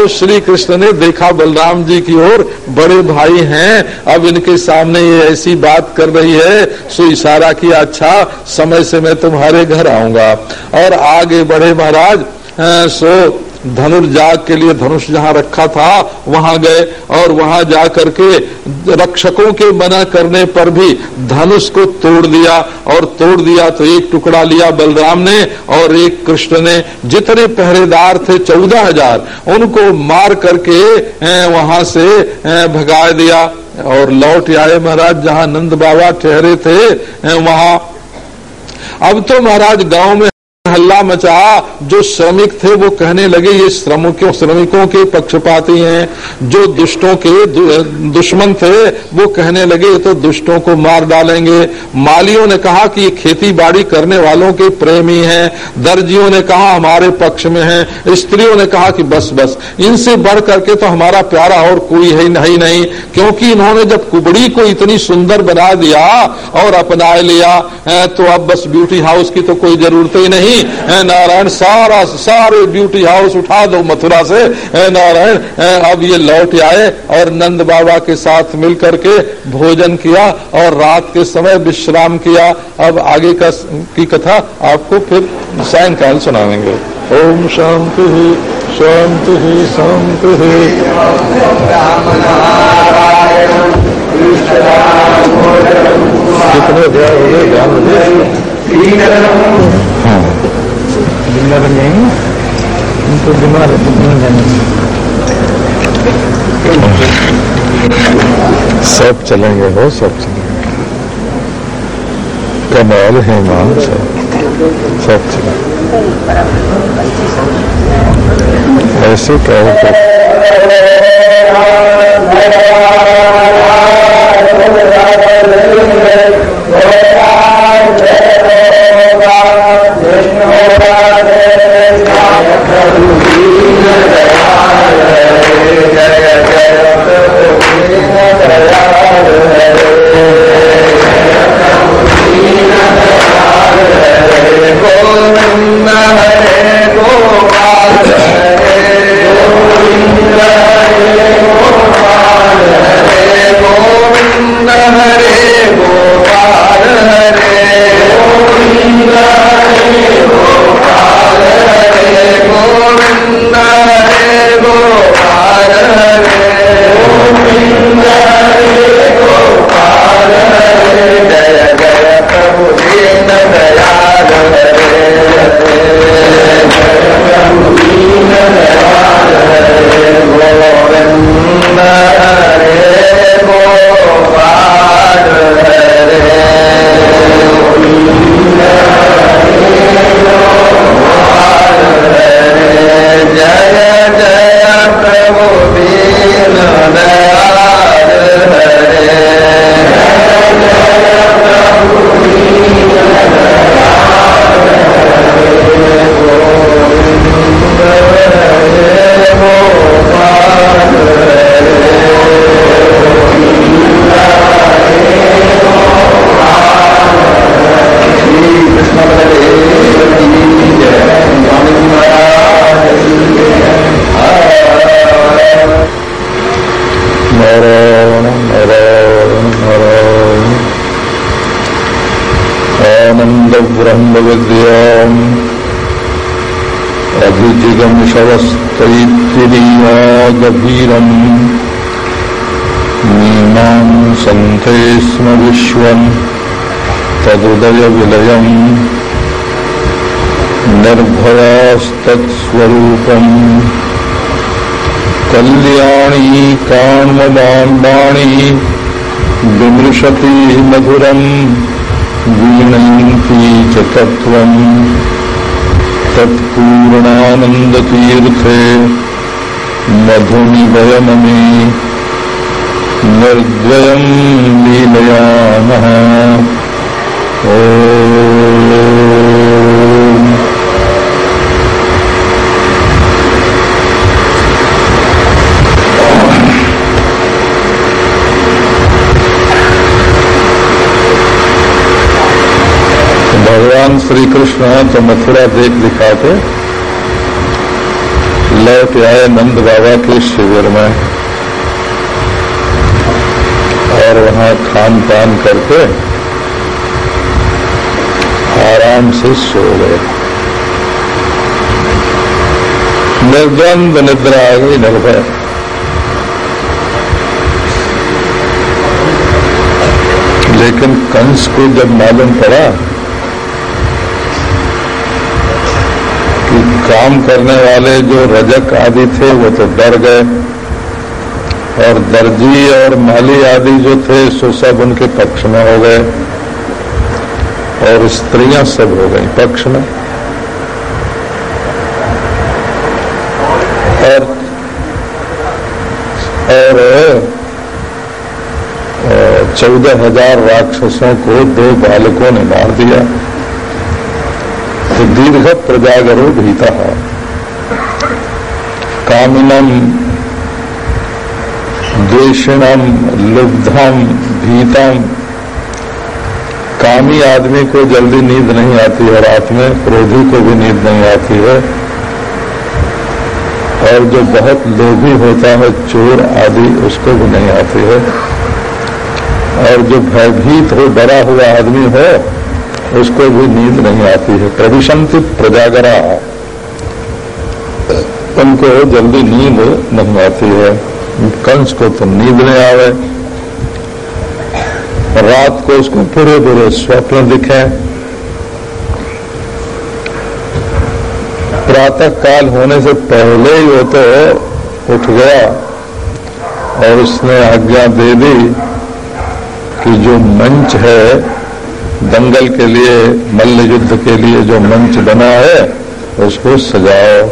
तो श्री कृष्ण ने देखा बलराम जी की ओर, बड़े भाई हैं, अब इनके सामने ये ऐसी बात कर रही है, सो इशारा किया अच्छा समय से मैं तुम्हारे घर आऊँगा। और आगे बढ़े महाराज सो धनुर्जाग के लिए धनुष जहाँ रखा था, वहाँ गए और वहाँ जा करके रक्षकों के मना करने पर भी धनुष को तोड़ दिया और तोड़ दिया तो एक टुकड़ा लिया बलराम ने और एक कृष्ण ने। जितने पहरेदार थे, चौदह हज़ार, उनको मार करके वहाँ से भगा दिया और लौट आए महाराज, जहाँ नंद बाबा ठहरे थे वहाँ। अब तो महाराज गाँव में हल्ला मचा, जो श्रमिक थे वो कहने लगे, ये श्रमिकों श्रमिकों के पक्षपाती हैं। जो दुष्टों के दुश्मन थे, वो कहने लगे तो दुष्टों को मार डालेंगे। मालियों ने कहा कि ये खेती बाड़ी करने वालों के प्रेमी हैं। दर्जियों ने कहा, हमारे पक्ष में हैं। स्त्रियों ने कहा कि, बस बस, इनसे बढ़ करके तो हमारा प्यारा और कोई है नहीं नहीं। क्योंकि इन्होंने जब कुबड़ी को इतनी सुंदर बना दिया और अपना लिया तो अब बस ब्यूटी हाउस की तो कोई ज़रूरत ही नहीं। नहीं है नारायण, सारा, सारे ब्यूटी हाउस उठा दो मथुरा से। है नारायण अब ये लौट आए और नंद बाबा के साथ मिल करके भोजन किया और रात के समय विश्राम किया। अब आगे का की कथा आपको फिर सायंकाल सुनाएँगे। ओम शांति शांति शांति कितने अध्याय हो गए ध्यान हाँ ज़िंदा बन जाएँगे उनको बीमार जाने सब चलेंगे हो सब चलेंगे कमाल है मान सब सब चलेंगे ऐसे कहो तो ब्रह्मविद्याम् अभिजिगंशवस्तैत्तिरीयागभीरम् मीमां सन्थे स्म विश्वम् तदुदयविलयम् कल्याणी काण्मदाण्डाणि विमृशति मधुरम् वीणन्ती च तत्पूर्णानन्दतीर्थे मधुनिवयममे निर्द्वयम् लीलयामः। ओ श्री कृष्ण तो मथुरा देख दिखा दिखाते। लौट आए नंद बाबा के शिविर में। और वहाँ खान पान करके आराम से सो गए। निर्द्वंद निद्रा आ गई निर्भय लेकिन कंस को जब मालूम पड़ा काम करने वाले जो रजक आदि थे, वो तो डर गए। और दर्जी और माली आदि जो थे, सो सब उनके पक्ष में हो गए। और स्त्रियाँ सब हो गई पक्ष में। और और चौदह हज़ार राक्षसों को दो बालकों ने मार दिया। दीर्घ प्रजागरो भीता कामिनम द्वेषणम लुब्धम भीतम कामी आदमी को जल्दी नींद नहीं आती है, रात में क्रोधी को भी नींद नहीं आती है। और जो बहुत लोभी होता है, चोर आदि, उसको भी नहीं आती है। और जो भयभीत हो, डरा हुआ आदमी हो उसको भी नींद नहीं आती है। प्रविशंति प्रजागरा। उनको जल्दी नींद नहीं आती है। कंस को तो नींद नहीं आवे। रात को उसको पूरे पूरे स्वप्न दिखे। प्रातः काल होने से पहले ही वो तो उठ गया और उसने आज्ञा दे दी कि जो मंच है दंगल के लिए, मल्ल युद्ध के लिए जो मंच बना है, उसको सजाओ।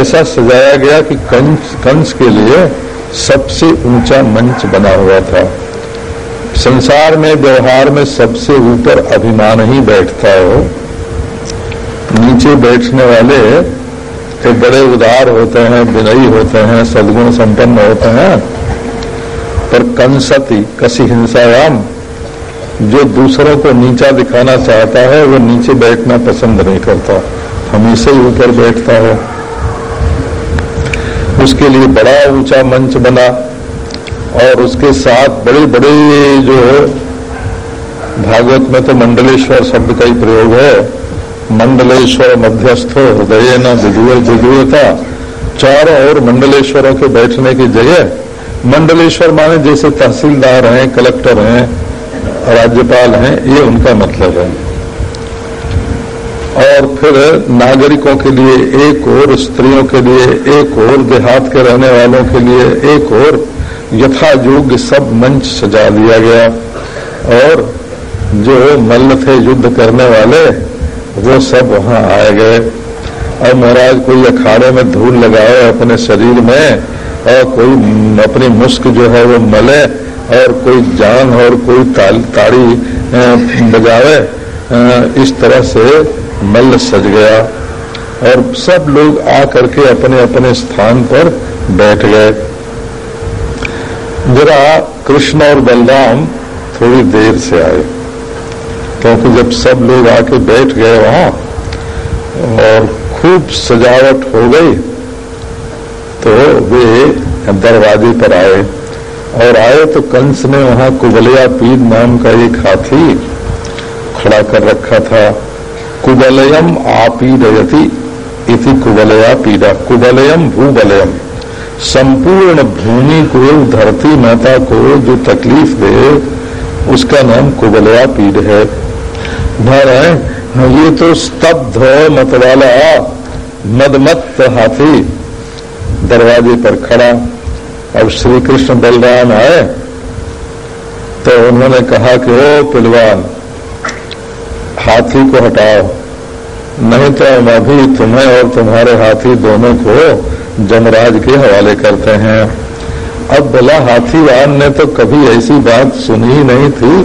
ऐसा सजाया गया कि कंस कंस के लिए सबसे ऊँचा मंच बना हुआ था। संसार में, व्यवहार में सबसे ऊपर अभिमान ही बैठता हो। नीचे बैठने वाले के बड़े उदार होते हैं, विनयी होते हैं, सदगुण संपन्न होते हैं। पर कंसती कसी हिंसायाम जो दूसरों को नीचा दिखाना चाहता है, वो नीचे बैठना पसंद नहीं करता। हमेशा ही ऊपर बैठता है। उसके लिए बड़ा ऊँचा मंच बना और उसके साथ बड़े बड़े जो भागवत में तो मंडलेश्वर शब्द का ही प्रयोग है। मंडलेश्वर मध्यस्थो हृदय न विदुर विदुरता चारों ओर मंडलेश्वरों के बैठने की जगह। मंडलेश्वर माने जैसे तहसीलदार हैं, कलेक्टर हैं राज्यपाल हैं, ये उनका मतलब है। और फिर नागरिकों के लिए एक और, स्त्रियों के लिए एक और, देहात के रहने वालों के लिए एक और यथा योग्य सब मंच सजा दिया गया। और जो मल्ल थे युद्ध करने वाले, वो सब वहाँ आए गए। और महाराज, कोई अखाड़े में धूल लगाए अपने शरीर में, और कोई अपनी मुस्क जो है वो मले और कोई जान और कोई ताड़ी बजावे इस तरह से मल्ल सज गया। और सब लोग आ करके अपने अपने स्थान पर बैठ गए। जरा कृष्ण और बलराम थोड़ी देर से आए, क्योंकि जब सब लोग आके बैठ गए वहाँ, और खूब सजावट हो गई तो वे दरवाजे पर आए। और आए तो कंस ने वहाँ कुबलिया पीर नाम का एक हाथी खड़ा कर रखा था। कुबलयम आपीडयति इति कुबलया पीड़ा। कुबलयम भूबलयम। संपूर्ण भूमि को धरती माता को जो तकलीफ़ दे, उसका नाम कुबलया पीड़ है। नारायण, ये तो स्तब्ध मतवाला मदमत हाथी दरवाजे पर खड़ा। अब श्री कृष्ण बलराम आए तो उन्होंने कहा कि, ओ पिलवान, हाथी को हटाओ, नहीं तो हम अभी तुम्हें और तुम्हारे हाथी दोनों को जमराज के हवाले करते हैं। अब बोला हाथीवान ने तो कभी ऐसी बात सुनी ही नहीं थी।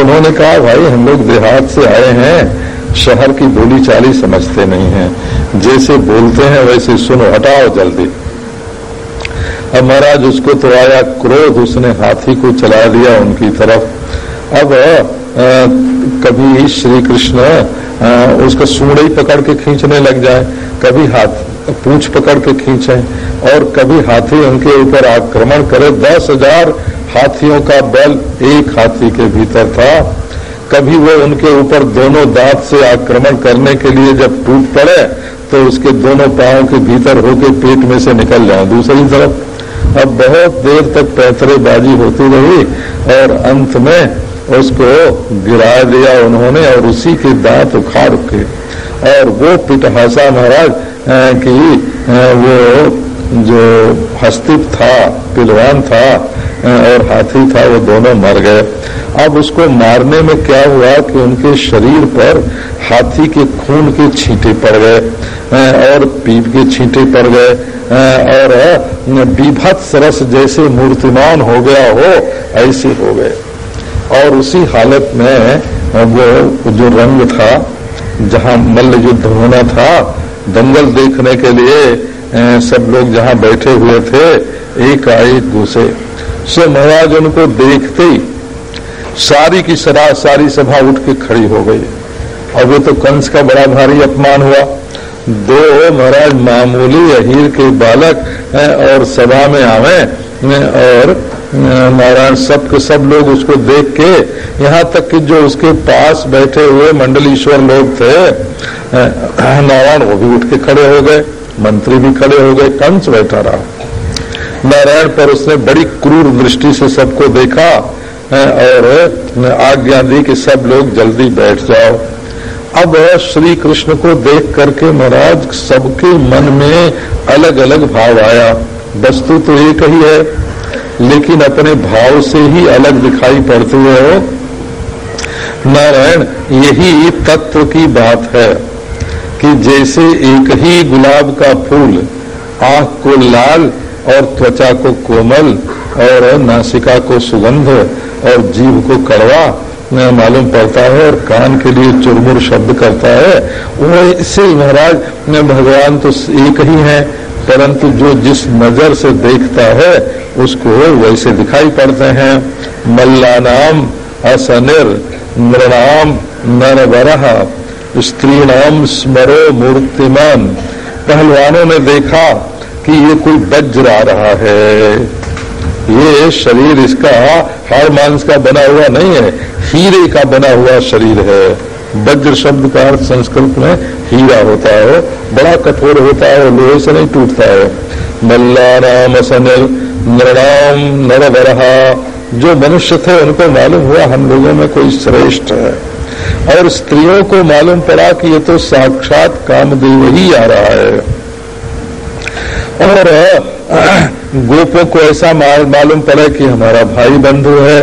उन्होंने कहा, भाई, हम लोग देहात से आए हैं, शहर की बोली चाली समझते नहीं हैं। जैसे बोलते हैं, वैसे सुनो, हटाओ जल्दी। अब महाराज उसको तो आया क्रोध उसने हाथी को चला दिया उनकी तरफ़। अब आ, कभी श्री कृष्ण उसका सूढ़ ही पकड़ के खींचने लग जाए कभी हाथ पूछ पकड़ के खींचे और कभी हाथी उनके ऊपर आक्रमण करे। दस हज़ार हाथियों का बल एक हाथी के भीतर था। कभी वो उनके ऊपर दोनों दांत से आक्रमण करने के लिए जब टूट पड़े तो उसके दोनों पाँव के भीतर होके पेट में से निकल जाए। दूसरी तरफ़ अब बहुत देर तक पैतरेबाजी होती रही और अंत में उसको गिरा दिया उन्होंने और उसी के दांत उखाड़ के। और वो पिटहासा महाराज की वो जो हस्तिप था, पिलवान था और हाथी था, वो दोनों मर गए। अब उसको मारने में क्या हुआ कि उनके शरीर पर हाथी के खून के छींटे पड़ गए और पीप के छींटे पड़ गए और विभत्स रस जैसे मूर्तिमान हो गया हो, ऐसे हो गए। और उसी हालत में वो, जो रंग था, जहाँ मल्ल युद्ध होना था, दंगल देखने के लिए सब लोग जहाँ बैठे हुए थे, एक आए घुसे सो महाराज उनको देखते ही सारी की सरा सारी सभा उठ के खड़ी हो गई। और वो तो कंस का बड़ा भारी अपमान हुआ। दो, महाराज, मामूली अहीर के बालक और सभा में आवे और नारायण सब के सब लोग उसको देख के यहाँ तक कि जो उसके पास बैठे हुए मंडलीश्वर लोग थे नारायण वो भी उठ के खड़े हो गए। मंत्री भी खड़े हो गए। कंस बैठा रहा। नारायण पर उसने बड़ी क्रूर दृष्टि से सबको देखा और आज्ञा दी कि सब लोग जल्दी बैठ जाओ। अब श्री कृष्ण को देख करके महाराज सबके मन में अलग अलग भाव आया। वस्तु तो एक ही है, लेकिन अपने भाव से ही अलग दिखाई पड़ते हो। नारायण, यही तत्व की बात है कि जैसे एक ही गुलाब का फूल, आँख को लाल और त्वचा को कोमल और नासिका को सुगंध और जीव को कड़वा मालूम पड़ता है और कान के लिए चुरमुर शब्द करता है। वो इससे महाराज भगवान तो एक ही है, परंतु जो जिस नज़र से देखता है, उसको वैसे दिखाई पड़ते हैं। मल्ला नाम असनिर नृणाम नरवर स्त्री नाम स्मरो मूर्तिमान। पहलवानों ने देखा कि ये कोई वज्र आ रहा है। ये शरीर इसका हार मांस का बना हुआ नहीं है, हीरे का बना हुआ शरीर है। वज्र शब्द का अर्थ संस्कृत में हीरा होता है, बड़ा कठोर होता है लोहे से नहीं टूटता है। मल्ला नाम असनिर नृणाम नरवरहा, जो मनुष्य थे उनको मालूम हुआ हम लोगों में कोई श्रेष्ठ है। और स्त्रियों को मालूम पड़ा कि ये तो साक्षात कामदेव ही आ रहा है। और गोपों को ऐसा मालूम पड़ा कि हमारा भाई बंधु है।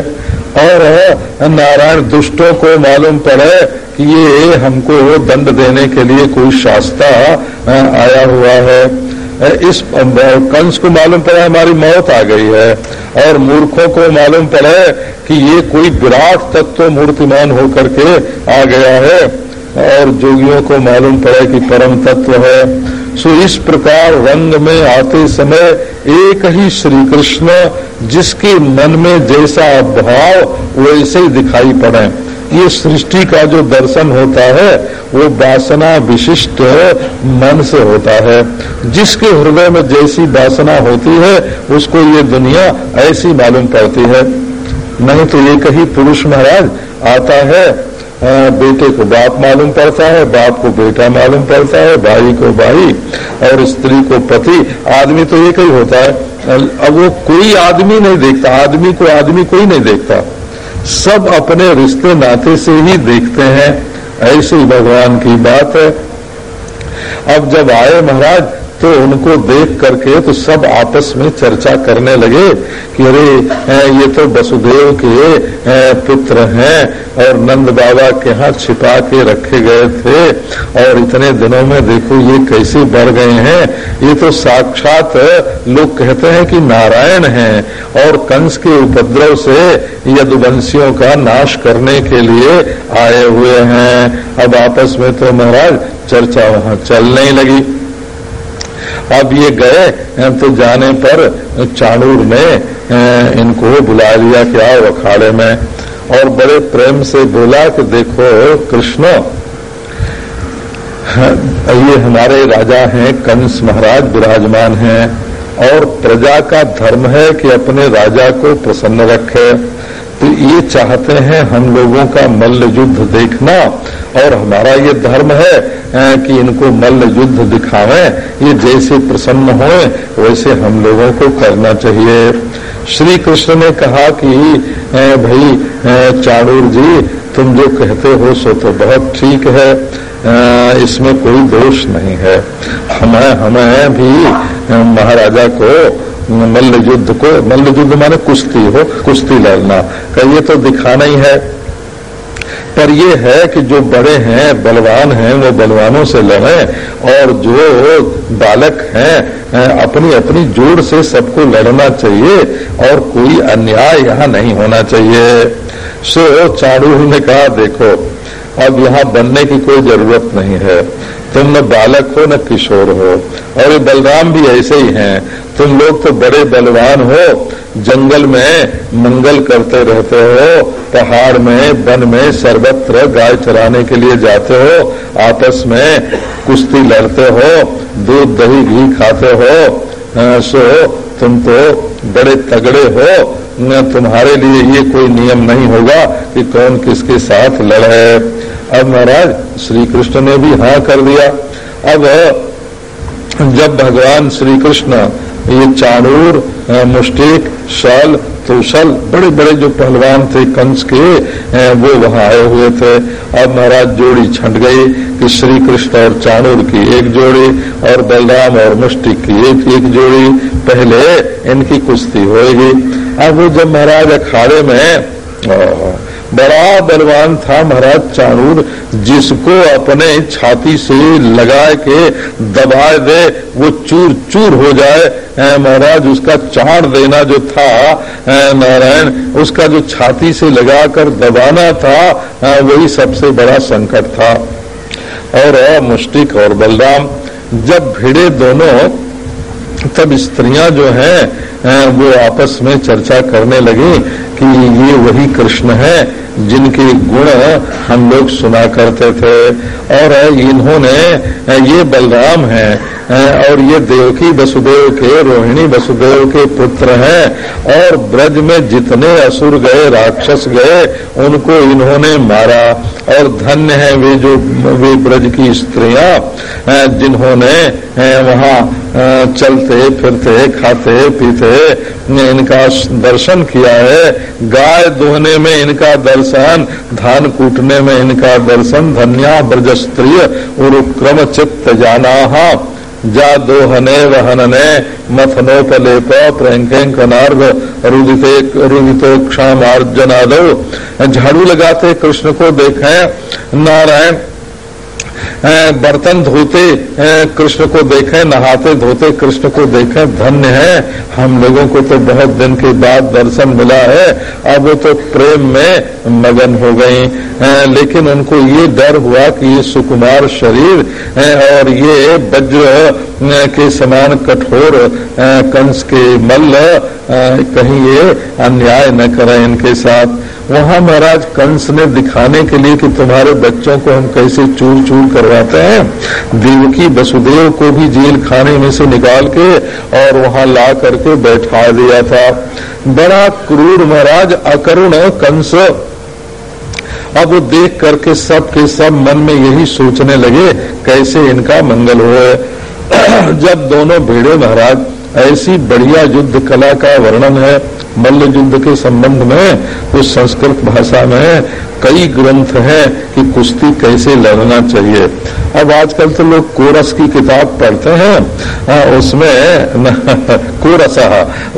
और नारायण दुष्टों को मालूम पड़े कि ये हमको दंड देने के लिए कोई शास्ता आया हुआ है। इस कंस को मालूम पड़ा हमारी मौत आ गई है। और मूर्खों को मालूम पड़े कि ये कोई विराट तत्व मूर्तिमान होकर के आ गया है। और जोगियों को मालूम पड़े कि परम तत्व है। सो इस प्रकार रंग में आते समय एक ही श्री कृष्ण जिसके मन में जैसा भाव वैसे ही दिखाई पड़े। ये सृष्टि का जो दर्शन होता है, वो वासना विशिष्ट मन से होता है। जिसके हृदय में जैसी वासना होती है, उसको ये दुनिया ऐसी मालूम पड़ती है। नहीं तो एक ही पुरुष महाराज आता है बेटे को बाप मालूम पड़ता है, बाप को बेटा मालूम पड़ता है, भाई को भाई और स्त्री को पति, आदमी तो एक ही होता है। अब वो कोई आदमी नहीं देखता, आदमी को आदमी कोई नहीं देखता। सब अपने रिश्ते नाते से ही देखते हैं, ऐसे ही भगवान की बात है। अब जब आए महाराज तो उनको देख करके तो सब आपस में चर्चा करने लगे कि अरे ये तो वसुदेव के पुत्र हैं और नंद बाबा के यहाँ छिपा के रखे गए थे और इतने दिनों में देखो ये कैसे बढ़ गए हैं। ये तो साक्षात लोग कहते हैं कि नारायण हैं और कंस के उपद्रव से यदुवंशियों का नाश करने के लिए आए हुए हैं। अब आपस में तो महाराज चर्चा वहाँ चलने लगी। अब ये गए तो जाने पर चाणूर ने इनको बुला लिया क्या अखाड़े में। और बड़े प्रेम से बोला कि देखो, कृष्ण ये हमारे राजा हैं, कंस महाराज विराजमान हैं, और प्रजा का धर्म है कि अपने राजा को प्रसन्न रखे। तो ये चाहते हैं हम लोगों का मल्ल युद्ध देखना, और हमारा ये धर्म है कि इनको मल्ल युद्ध दिखावें ये जैसे प्रसन्न होए, वैसे हम लोगों को करना चाहिए। श्री कृष्ण ने कहा कि भाई चाणूर जी, तुम जो कहते हो सो तो बहुत ठीक है इसमें कोई दोष नहीं है। हमें हमें भी महाराजा को मल्ल युद्ध को मल्ल युद्ध माने कुश्ती हो, कुश्ती लड़ना। ये तो दिखाना ही है। पर ये है कि जो बड़े हैं, बलवान हैं, वो बलवानों से लड़े और जो बालक हैं अपनी अपनी जोड़ से सबको लड़ना चाहिए और कोई अन्याय यहाँ नहीं होना चाहिए। सो चाणूर ने कहा, देखो, अब यहाँ बनने की कोई ज़रूरत नहीं है। तुम न बालक हो, न किशोर हो। और ये बलराम भी ऐसे ही हैं। तुम लोग तो बड़े बलवान हो। जंगल में मंगल करते रहते हो। पहाड़ में, वन में सर्वत्र गाय चराने के लिए जाते हो। आपस में कुश्ती लड़ते हो। दूध, दही, घी खाते हो। सो तुम तो बड़े तगड़े हो। तुम्हारे लिए ये कोई नियम नहीं होगा कि कौन किसके साथ लड़े। अब महाराज श्री कृष्ण ने भी हाँ कर दिया। अब, जब भगवान श्री कृष्ण ये चाणूर मुस्टिक शल तुशल बड़े बड़े जो पहलवान थे कंस के वो वहाँ आए हुए थे। अब महाराज जोड़ी छंट गई कि श्री कृष्ण और चाणूर की एक जोड़ी और बलराम और मुस्टिक की एक एक जोड़ी। पहले इनकी कुश्ती होगी अब वो जब महाराज अखाड़े में बड़ा बलवान था महाराज चाणूर, जिसको अपने छाती से लगा के दबा दे, वो चूर चूर हो जाए। महाराज, उसका चाण देना जो था नारायण, उसका जो छाती से लगाकर दबाना था वही सबसे बड़ा संकट था। और मुस्टिक और बलराम, जब भिड़े दोनों, तब स्त्रियाँ जो हैं वो आपस में चर्चा करने लगी कि ये वही कृष्ण है जिनके गुण हम लोग सुना करते थे और इन्होंने ये बलराम है और ये देवकी वसुदेव के, रोहिणी वसुदेव के पुत्र हैं, और ब्रज में जितने असुर गए, राक्षस गए, उनको इन्होंने मारा। और धन्य है वे जो, वे ब्रज की स्त्रियाँ जिन्होंने वहाँ चलते, फिरते, खाते, पीते इनका दर्शन किया है। गाय दोहने में इनका दर्शन, धान कूटने में इनका दर्शन, धन्या ब्रज स्त्रिय चित्त जाना जा दोहने वहनने मथनोपलेप प्रंकनार्घ रुदितोक्षामार्जनादो झाड़ू लगाते कृष्ण को देखें। नारायण बर्तन धोते कृष्ण को देखें, नहाते धोते कृष्ण को देखें, धन्य है। हम लोगों को तो बहुत दिन के बाद दर्शन मिला है, अब वो तो प्रेम में मगन हो गई लेकिन उनको ये डर हुआ कि ये सुकुमार शरीर और ये वज्र के समान कठोर कंस के मल्ल कहीं ये अन्याय न करें इनके साथ। वहाँ महाराज, कंस ने दिखाने के लिए कि तुम्हारे बच्चों को हम कैसे चूर चूर करवाते हैं। देवकी वसुदेव को भी जेल खाने में से निकाल के और वहाँ ला करके बैठा दिया था। बड़ा क्रूर महाराज, अकरुण कंस। अब देख करके सब के सब मन में यही सोचने लगे, कैसे इनका मंगल हो। जब दोनों भेड़े महाराज ऐसी बढ़िया युद्ध कला का वर्णन है मल्ल युद्ध के संबंध में उस संस्कृत भाषा में कई ग्रंथ हैं कि कुश्ती कैसे लड़ना चाहिए। अब आजकल तो लोग कोरस की किताब पढ़ते हैं आ, उसमें कोरसा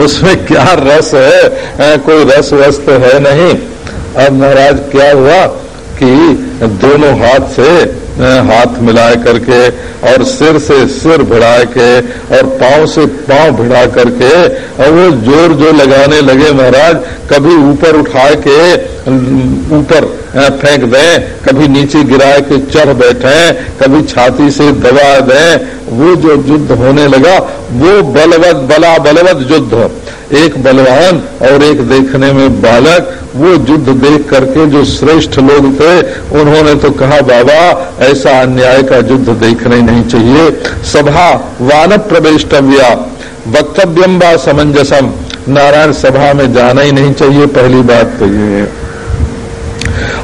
उसमें क्या रस है आ, कोई रस वस्त है नहीं। अब महाराज क्या हुआ कि दोनों हाथ से हाथ मिला करके और सिर से सिर भिड़ा के और पाँव से पाँव भिड़ा करके और वो ज़ोर ज़ोर लगाने लगे महाराज, कभी ऊपर उठा के ऊपर फेंक दें। कभी नीचे गिरा के चढ़ बैठे, कभी छाती से दबा दें। वो जो युद्ध होने लगा, वो बलवत, बला बलवत युद्ध। एक बलवान और एक देखने में बालक, वो युद्ध देख करके जो श्रेष्ठ लोग थे, उन्होंने तो कहा, बाबा, ऐसा अन्याय का युद्ध देखना नहीं चाहिए। सभा वान प्रवेशव्या वक्तव्यम व समंजसम नारायण सभा में जाना ही नहीं चाहिए, पहली बात तो ये है।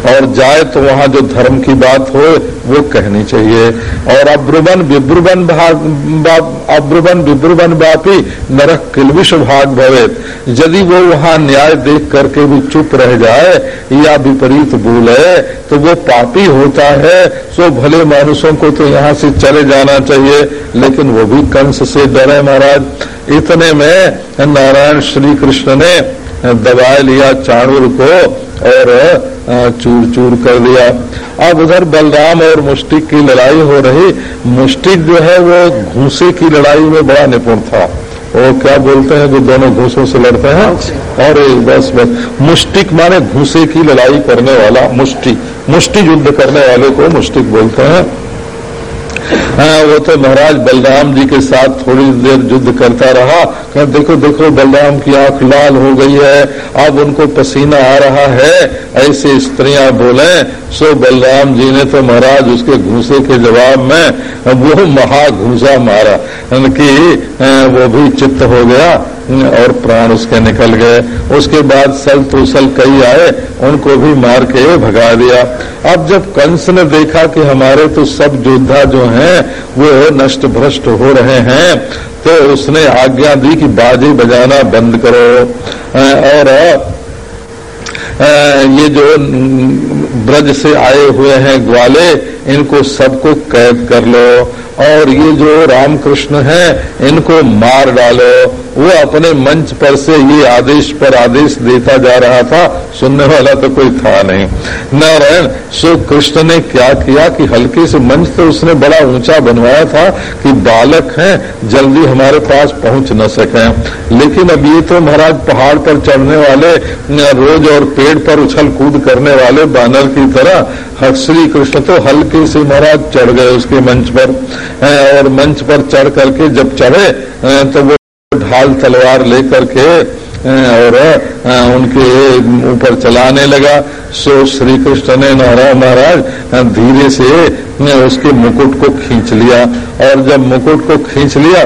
और जाए तो वहाँ जो धर्म की बात हो, वो कहनी चाहिए। और अब्रुवन विब्रुवन अब्रुवन विब्रुवन व्यापी नरक किलविश भाग भवे। यदि वो वहाँ न्याय देख करके भी चुप रह जाए, या विपरीत बोले तो वो पापी होता है। सो भले मानुषों को तो यहाँ से चले जाना चाहिए, लेकिन वो भी कंस से डरे महाराज। इतने में नारायण श्री कृष्ण ने दबा लिया चाणुर को और चूर चूर कर दिया। अब उधर बलराम और मुस्टिक की लड़ाई हो रही। मुस्टिक जो है वो घूसे की लड़ाई में बड़ा निपुण था। वो क्या बोलते हैं जो दोनों घूसों से लड़ते हैं? और एक बस बस। मुस्टिक माने घूसे की लड़ाई करने वाला मुष्टि। मुष्टि युद्ध करने वाले को मुस्टिक बोलते हैं। हाँ वो तो महाराज बलराम जी के साथ थोड़ी देर युद्ध करता रहा, कहा, देखो देखो, बलराम की आँख लाल हो गई है, अब उनको पसीना आ रहा है, ऐसे स्त्रियाँ बोले। सो बलराम जी ने तो महाराज उसके घूसे के जवाब में वो महा घूसा मारा कि वो भी चित्त हो गया। और प्राण उसके निकल गए। उसके बाद सल तुसल कई आए, उनको भी मार के भगा दिया। अब जब कंस ने देखा कि हमारे तो सब योद्धा जो हैं, वो नष्ट भ्रष्ट हो रहे हैं तो उसने आज्ञा दी कि बाजे बजाना बंद करो। और ये जो ब्रज से आए हुए हैं ग्वाले, इनको सबको कैद कर लो। और ये जो रामकृष्ण हैं, इनको मार डालो। वो अपने मंच पर से ये आदेश पर आदेश देता जा रहा था, सुनने वाला तो कोई था नहीं। नारायण सो कृष्ण ने क्या किया कि हल्के से मंच तो उसने बड़ा ऊँचा बनवाया था कि बालक हैं, जल्दी हमारे पास पहुँच न सके। लेकिन अब ये तो महाराज पहाड़ पर चढ़ने वाले, रोज और पेड़ पर उछल कूद करने वाले बानर की तरह श्री कृष्ण तो हल्के से महाराज चढ़ गए उसके मंच पर। और मंच पर चढ़ करके जब चढ़े तो वो ढाल तलवार लेकर के और उनके ऊपर चलाने लगा। सो श्री कृष्ण ने नारायण महाराज धीरे से उसके मुकुट को खींच लिया। और जब मुकुट को खींच लिया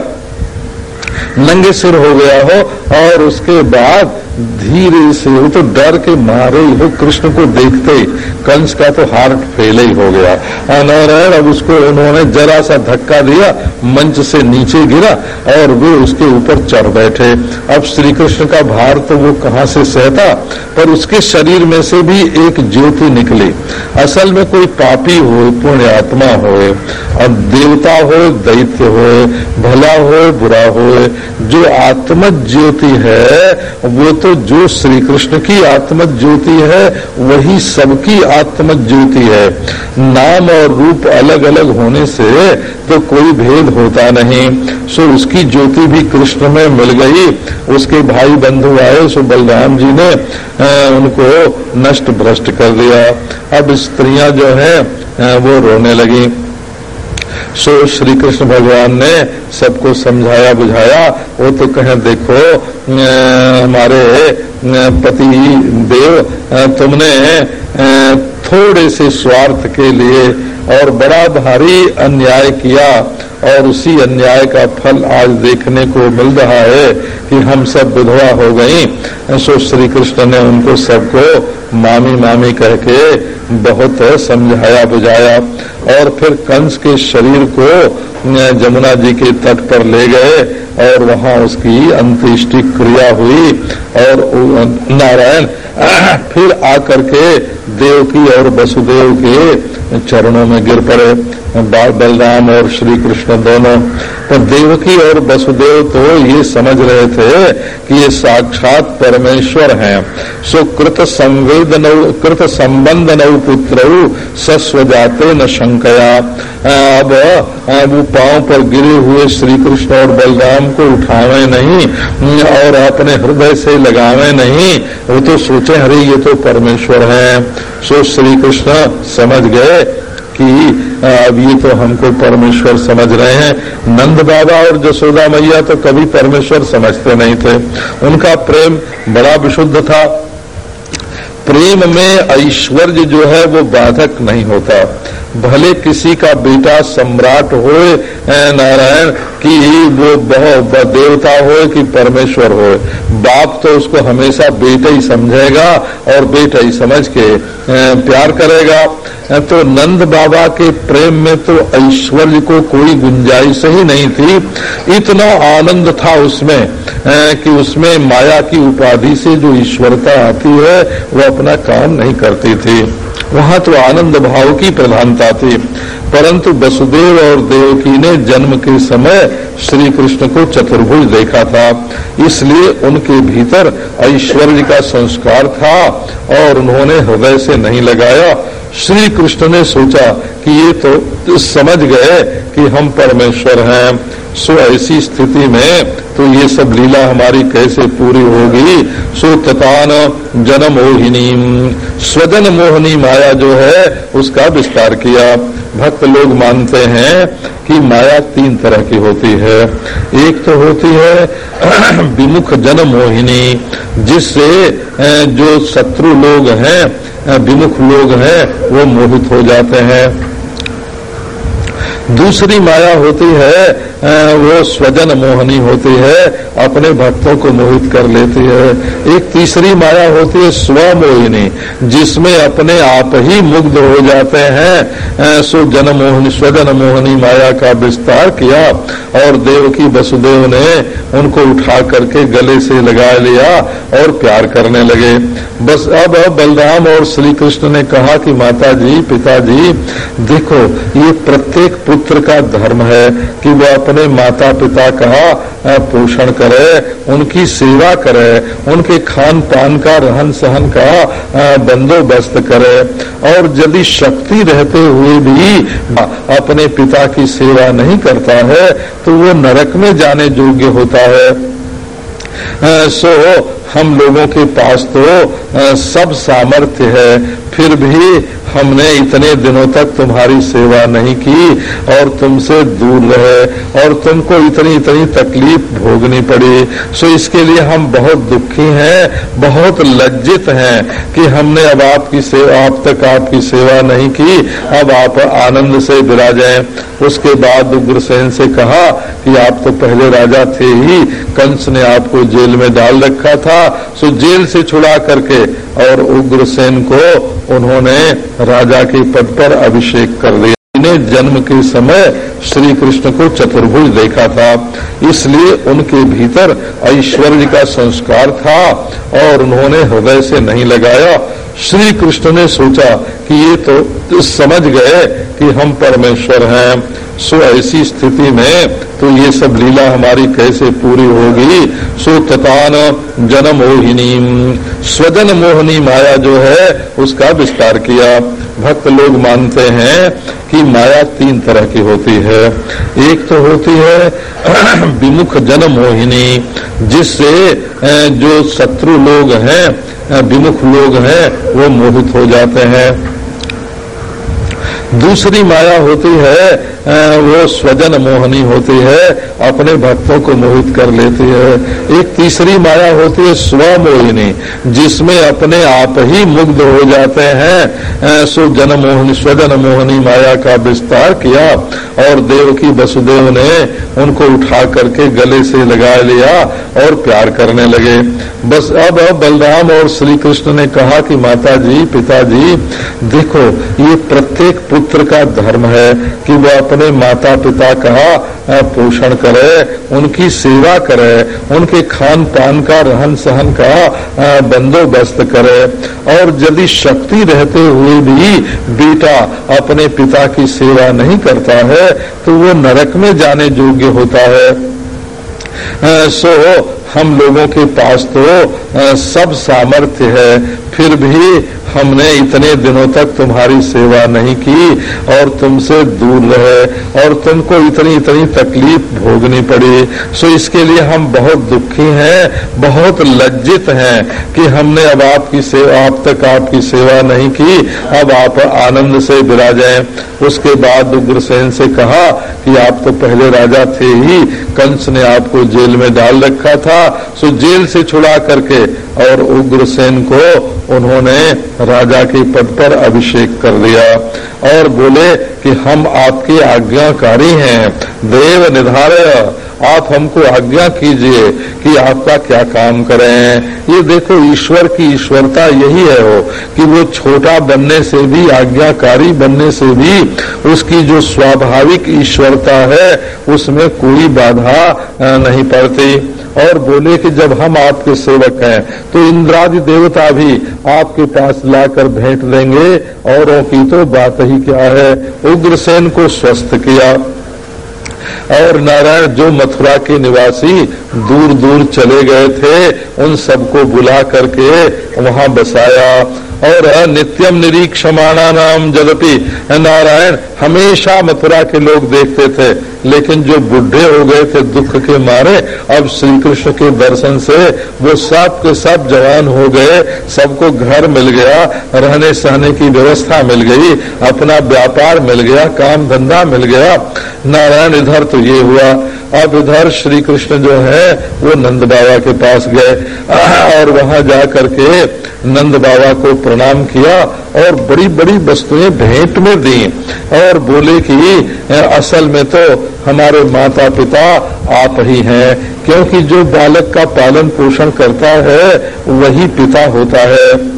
नंगे सिर हो गया हो, और उसके बाद धीरे से वो तो डर के मारे हो कृष्ण को देखते ही कंस का तो हार्ट फेल ही हो गया। नारायण अब उसको उन्होंने जरा सा धक्का दिया, मंच से नीचे गिरा और वे उसके ऊपर चढ़ बैठे। अब श्री कृष्ण का भार तो वो कहाँ से सहता, पर उसके शरीर में से भी एक ज्योति निकली। असल में कोई पापी हो पुण्य आत्मा हो, अब देवता हो, दैत्य हो, भला हो, बुरा हो, जो आत्म ज्योति है, वो तो जो श्री कृष्ण की आत्म ज्योति है, वही सबकी आत्म ज्योति है। नाम और रूप अलग अलग होने से तो कोई भेद होता नहीं। सो उसकी ज्योति भी कृष्ण में मिल गई। उसके भाई बंधु आए, सो बलराम जी ने उनको नष्ट भ्रष्ट कर दिया। अब स्त्रियाँ जो है वो रोने लगी। सो श्री कृष्ण भगवान ने सबको समझाया, बुझाया। वो तो कहे, देखो हमारे पति देव, तुमने थोड़े से स्वार्थ के लिए और बड़ा भारी अन्याय किया और उसी अन्याय का फल आज देखने को मिल रहा है कि हम सब विधवा हो गई। सो श्री कृष्ण ने उनको सबको मामी मामी कह के बहुत समझाया बुझाया और फिर कंस के शरीर को जमुना जी के तट पर ले गए और वहाँ उसकी अंत्येष्टि क्रिया हुई और नारायण फिर आकर के देव की और वसुदेव के चरणों में गिर पड़े। बलराम और श्री कृष्ण दोनों तो देवकी और वसुदेव तो ये समझ रहे थे कि ये साक्षात परमेश्वर हैं। सो कृत संवेदन, कृत संबंध नौ पुत्र सस्व जाते न शंकया। अब वो पाँव पर गिरे हुए श्री कृष्ण और बलराम को उठावे नहीं, और अपने हृदय से लगावे नहीं। वो तो सोचे हरे ये तो परमेश्वर है। सो श्री कृष्ण समझ गए कि अब ये तो हमको परमेश्वर समझ रहे हैं। नंद बाबा और जसोदा मैया तो कभी परमेश्वर समझते नहीं थे। उनका प्रेम बड़ा विशुद्ध था। प्रेम में ऐश्वर्य जो है वो बाधक नहीं होता। भले किसी का बेटा सम्राट हो नारायण, कि वो बहु देवता हो कि परमेश्वर हो बाप तो उसको हमेशा बेटा ही समझेगा और बेटा ही समझ के प्यार करेगा। तो नंद बाबा के प्रेम में तो ऐश्वर्य को कोई गुंजाइश ही नहीं थी। इतना आनंद था उसमें कि उसमें माया की उपाधि से जो ईश्वरता आती है, वो अपना काम नहीं करती थी। वहाँ तो आनंद भाव की प्रधानता थी। परंतु वसुदेव और देवकी ने जन्म के समय श्री कृष्ण को चतुर्भुज देखा था। इसलिए उनके भीतर ऐश्वर्य का संस्कार था और उन्होंने हृदय से नहीं लगाया। श्री कृष्ण ने सोचा कि ये तो समझ गए कि हम परमेश्वर हैं। सो ऐसी स्थिति में तो ये सब लीला हमारी कैसे पूरी होगी? सो ततान जन मोहिनी स्वजन मोहनी माया जो है, उसका विस्तार किया। भक्त लोग मानते हैं कि माया तीन तरह की होती है। एक तो होती है विमुख जन मोहिनी, जिससे जो शत्रु लोग हैं विमुख लोग हैं, वो मोहित हो जाते हैं। दूसरी माया होती है वो स्वजन मोहनी होती है, अपने भक्तों को मोहित कर लेती है। एक तीसरी माया होती है स्वमोहिनी, जिसमें अपने आप ही मुग्ध हो जाते हैं। सो जन मोहनी, स्वजन मोहनी माया का विस्तार किया और देव की वसुदेव ने उनको उठा करके गले से लगा लिया और प्यार करने लगे। बस अब बलराम और श्री कृष्ण ने कहा कि माता जी पिताजी, देखो, ये प्रत्येक पुत्र का धर्म है कि वह अपने माता पिता का पोषण करे, उनकी सेवा करे, उनके खान पान का रहन सहन का बंदोबस्त करे। और यदि शक्ति रहते हुए भी, अपने पिता की सेवा नहीं करता है तो वो नरक में जाने योग्य होता है। सो, हम लोगों के पास तो सब सामर्थ्य है, फिर भी हमने इतने दिनों तक तुम्हारी सेवा नहीं की और तुमसे दूर रहे और तुमको इतनी इतनी तकलीफ़ भोगनी पड़ी। सो इसके लिए हम बहुत दुखी हैं, बहुत लज्जित हैं कि हमने अब आपकी सेवा आप तक आपकी सेवा नहीं की। अब आप आनंद से विराजे उसके बाद उग्रसेन से कहा कि आप तो पहले राजा थे ही, कंस ने आपको जेल में डाल रखा था। सो जेल से छुड़ा करके और उग्रसेन को उन्होंने राजा के पद पर अभिषेक कर दिया ने जन्म के समय श्री कृष्ण को चतुर्भुज देखा था। इसलिए उनके भीतर ऐश्वर्य का संस्कार था और उन्होंने हृदय से नहीं लगाया। श्री कृष्ण ने सोचा कि ये तो समझ गए कि हम परमेश्वर हैं, सो ऐसी स्थिति में तो ये सब लीला हमारी कैसे पूरी होगी? सो ततान जन मोहिनी स्वजन मोहिनी माया जो है, उसका विस्तार किया। भक्त लोग मानते हैं कि माया तीन तरह की होती है। एक तो होती है, विमुख जन मोहिनी जिससे जो शत्रु लोग हैं विमुख लोग हैं, वो मोहित हो जाते हैं। दूसरी माया होती है वो स्वजन मोहनी होती है, अपने भक्तों को मोहित कर लेती है। एक तीसरी माया होती है स्वमोहिनी, जिसमें अपने आप ही मुग्ध हो जाते हैं। सो जन मोहनी स्वजन मोहनी माया का विस्तार किया और देव की वसुदेव ने उनको उठा करके गले से लगा लिया और प्यार करने लगे। बस अब बलराम और श्री कृष्ण ने कहा कि माता जी पिताजी, देखो, ये प्रत्येक पुत्र का धर्म है कि वह अपने माता पिता का पोषण करे, उनकी सेवा करे, उनके खान पान का, रहन सहन का बंदोबस्त करे। और यदि शक्ति रहते हुए भी बेटा अपने पिता की सेवा नहीं करता है तो वो नरक में जाने योग्य होता है। सो हम लोगों के पास तो सब सामर्थ्य है। फिर भी हमने इतने दिनों तक तुम्हारी सेवा नहीं की और तुमसे दूर रहे और तुमको इतनी इतनी तकलीफ़ भोगनी पड़ी। सो इसके लिए हम बहुत दुखी हैं, बहुत लज्जित हैं कि हमने अब आपकी सेवा अब तक आपकी सेवा नहीं की। अब आप आनंद से विराजे। उसके बाद उग्रसेन से कहा कि आप तो पहले राजा थे ही, कंस ने आपको जेल में डाल रखा था। सो जेल से छुड़ा करके और उग्रसेन को उन्होंने राजा के पद पर अभिषेक कर दिया और बोले कि हम आपके आज्ञाकारी हैं। देव निधार आप हमको आज्ञा कीजिए कि आपका क्या काम करें। ये देखो, ईश्वर की ईश्वरता यही है वो, कि वो छोटा बनने से भी, आज्ञाकारी बनने से भी, उसकी जो स्वाभाविक ईश्वरता है, उसमें कोई बाधा नहीं पड़ती। और बोले कि जब हम आपके सेवक हैं तो इंद्रादि देवता भी आपके पास लाकर भेंट देंगे औरों की तो बात ही क्या है? उग्रसेन को स्वस्थ किया और नारायण जो मथुरा के निवासी दूर दूर चले गए थे, उन सबको बुला करके वहाँ बसाया। और नित्यम निरीक्षमाणा नाम जगती नारायण, हमेशा मथुरा के लोग देखते थे, लेकिन जो बुढ़े हो गए थे दुख के मारे, अब श्री कृष्ण के दर्शन से वो सब के सब जवान हो गए, सबको घर मिल गया, रहने सहने की व्यवस्था मिल गई, अपना व्यापार मिल गया, काम धंधा मिल गया। नारायण, इधर तो ये हुआ अब इधर श्री कृष्ण जो है, वो नंद बाबा के पास गए। और वहाँ जा करके नंद बाबा को प्रणाम किया और बड़ी बड़ी वस्तुएँ भेंट में दी और बोले कि, असल में तो हमारे माता पिता आप ही हैं, क्योंकि जो बालक का पालन पोषण करता है, वही पिता होता है।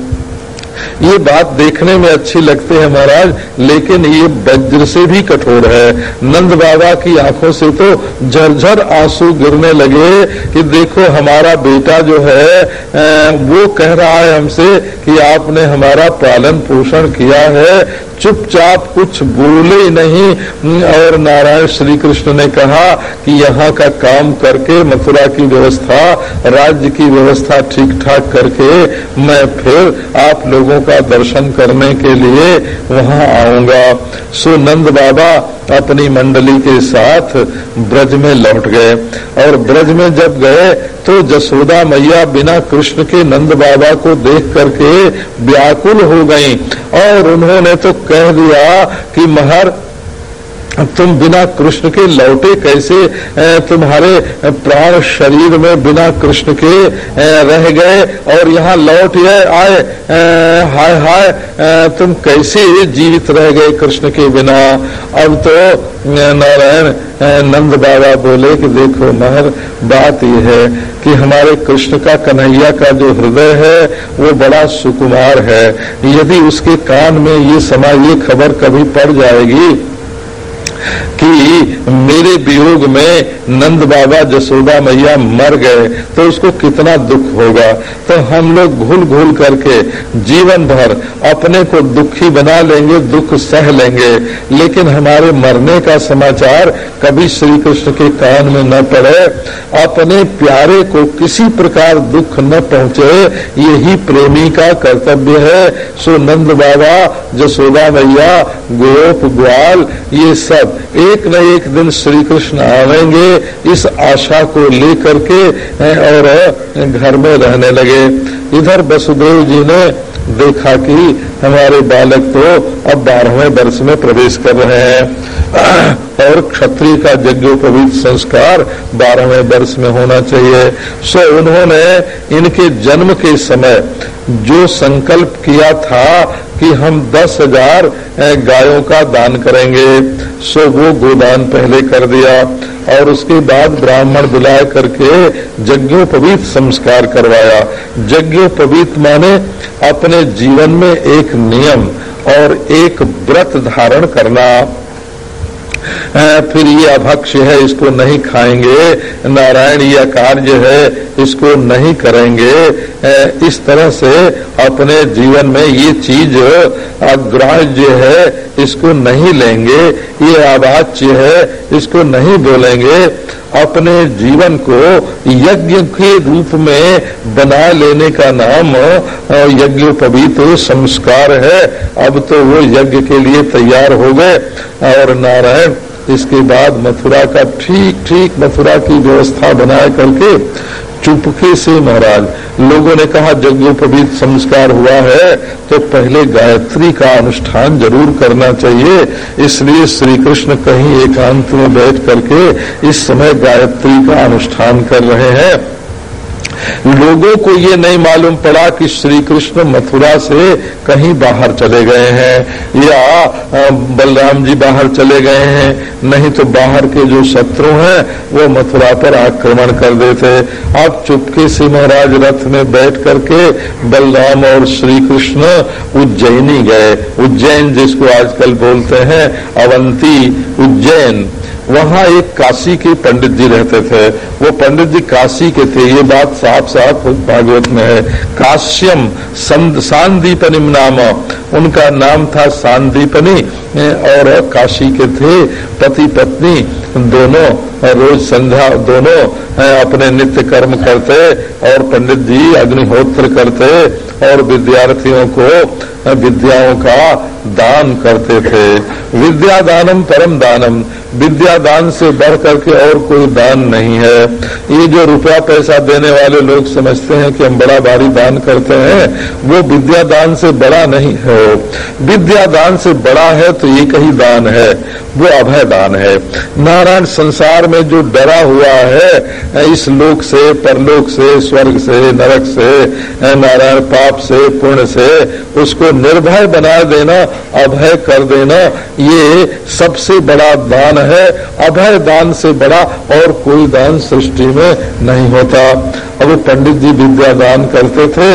ये बात देखने में अच्छी लगती है महाराज, लेकिन ये वज्र से भी कठोर है। नंद बाबा की आँखों से तो झरझर आँसू गिरने लगे कि देखो हमारा बेटा जो है वो कह रहा है हमसे कि आपने हमारा पालन पोषण किया है। चुपचाप कुछ बोले नहीं। और नारायण श्री कृष्ण ने कहा कि यहाँ का काम करके मथुरा की व्यवस्था, राज्य की व्यवस्था ठीक ठाक करके मैं फिर आप लोगों का दर्शन करने के लिए वहाँ आऊँगा। सो नंद बाबा अपनी मंडली के साथ ब्रज में लौट गए। और ब्रज में जब गए तो जसोदा मैया बिना कृष्ण के नंद बाबा को देख करके व्याकुल हो गईं। और उन्होंने तो कह दिया कि महर तुम बिना कृष्ण के लौटे कैसे तुम्हारे प्राण शरीर में बिना कृष्ण के रह गए और यहाँ लौट आए हाय हाय तुम कैसे जीवित रह गए कृष्ण के बिना? अब तो नारायण नंद बाबा बोले कि देखो महर, बात यह है कि हमारे कृष्ण का कन्हैया का जो हृदय है, वो बड़ा सुकुमार है। यदि उसके कान में ये समय ये खबर कभी पड़ जाएगी कि मेरे वियोग में नंद बाबा जसोदा मैया मर गए तो उसको कितना दुख होगा? तो हम लोग घुल घुल करके जीवन भर अपने को दुखी बना लेंगे, दुख सह लेंगे। लेकिन हमारे मरने का समाचार कभी श्री कृष्ण के कान में न पड़े, अपने प्यारे को किसी प्रकार दुख न पहुँचे, यही प्रेमी का कर्तव्य है। सो नंद बाबा, जसोदा मैया, गोप ग्वाल, ये सब एक न एक दिन श्री कृष्ण आवेंगे, इस आशा को लेकर के और, घर में रहने लगे। इधर वसुदेव जी ने देखा कि हमारे बालक तो अब बारहवें वर्ष में प्रवेश कर रहे हैं। और क्षत्रिय का यज्ञोपवीत संस्कार बारहवें वर्ष में होना चाहिए। सो उन्होंने इनके जन्म के समय जो संकल्प किया था कि हम दस हज़ार गायों का दान करेंगे, सो वो गोदान पहले कर दिया। और उसके बाद ब्राह्मण बुलाए करके यज्ञोपवीत संस्कार करवाया। यज्ञोपवीत माने अपने जीवन में एक नियम और एक व्रत धारण करना फिर ये अभक्ष्य है, इसको नहीं खाएँगे, नारायण यह कार्य है, इसको नहीं करेंगे। इस तरह से अपने जीवन में ये चीज़ अग्राह्य है, इसको नहीं लेंगे, ये अवाच्य है, इसको नहीं बोलेंगे। अपने जीवन को यज्ञ के रूप में बना लेने का नाम यज्ञोपवीत संस्कार है। अब तो वो यज्ञ के लिए तैयार हो गए, और नारायण इसके बाद मथुरा का ठीक ठीक मथुरा की व्यवस्था बना करके चुपके से महाराज, लोगों ने कहा यज्ञोपवीत संस्कार हुआ है तो पहले गायत्री का अनुष्ठान ज़रूर करना चाहिए। इसलिए श्री कृष्ण कहीं एकांत में बैठ करके इस समय गायत्री का अनुष्ठान कर रहे हैं। लोगों को ये नहीं मालूम पड़ा कि श्री कृष्ण मथुरा से कहीं बाहर चले गए हैं, या बलराम जी बाहर चले गए हैं। नहीं तो बाहर के जो शत्रु हैं, वो मथुरा पर आक्रमण कर देते। अब चुपके से महाराज रथ में बैठ करके बलराम और श्री कृष्ण उज्जैनी गए। उज्जैन जिसको आजकल बोलते हैं, अवंती उज्जैन। वहाँ एक काशी के पंडित जी रहते थे। वो पंडित जी काशी के थे। ये बात साफ़ साफ़ भागवत में है। काश्यम सांदीपनी नाम। उनका नाम था सांदीपनी, और काशी के थे पति पत्नी दोनों। रोज संध्या दोनों अपने नित्य कर्म करते और पंडित जी अग्निहोत्र करते और विद्यार्थियों को विद्याओं का दान करते थे। विद्या दानम परम दानम। विद्या दान से बढ़ करके और कोई दान नहीं है। ये जो रुपया पैसा देने वाले लोग समझते हैं कि हम बड़ा भारी दान करते हैं, वो विद्या दान से बड़ा नहीं है। विद्या दान से बड़ा है तो ये ही दान है, वो अभय दान है। नारायण संसार में जो डरा हुआ है इस लोक से, परलोक से, स्वर्ग से, नरक से नारायण पाप से, पुण्य से, उसको निर्भय बना देना, अभय कर देना, ये सबसे बड़ा दान है। अभय दान से बड़ा और कोई दान सृष्टि में नहीं होता। अब पंडित जी विद्या दान करते थे।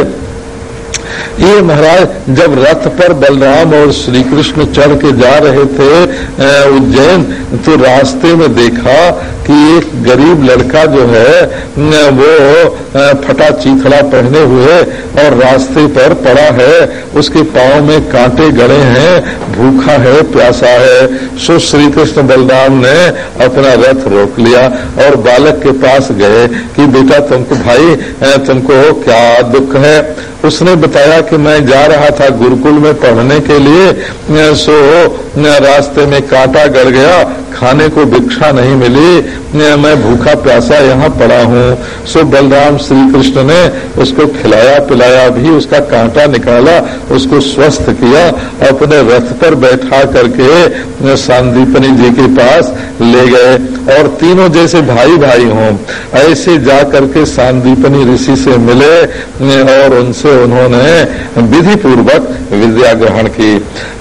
ये महाराज जब रथ पर बलराम और श्री कृष्ण चढ़ के जा रहे थे उज्जैन तो रास्ते में देखा कि एक गरीब लड़का जो है वो फटा चीथड़ा पहने हुए और रास्ते पर पड़ा है। उसके पाँव में कांटे गड़े हैं, भूखा है, प्यासा है। सो श्री कृष्ण बलराम ने अपना रथ रोक लिया और बालक के पास गए कि, बेटा, तुमको भाई तुमको क्या दुख है? उसने बताया कि मैं जा रहा था गुरुकुल में पढ़ने के लिए सो रास्ते में कांटा गड़ गया, खाने को भिक्षा नहीं मिली। मैं भूखा प्यासा यहाँ पड़ा हूँ। सो बलराम श्री कृष्ण ने उसको खिलाया पिलाया, भी उसका कांटा निकाला, उसको स्वस्थ किया, अपने रथ पर बैठा करके सांदीपनी जी के पास ले गए। और तीनों जैसे भाई भाई हों, ऐसे जा करके सांदीपनी ऋषि से मिले और उनसे उन्होंने विधि पूर्वक विद्या ग्रहण की।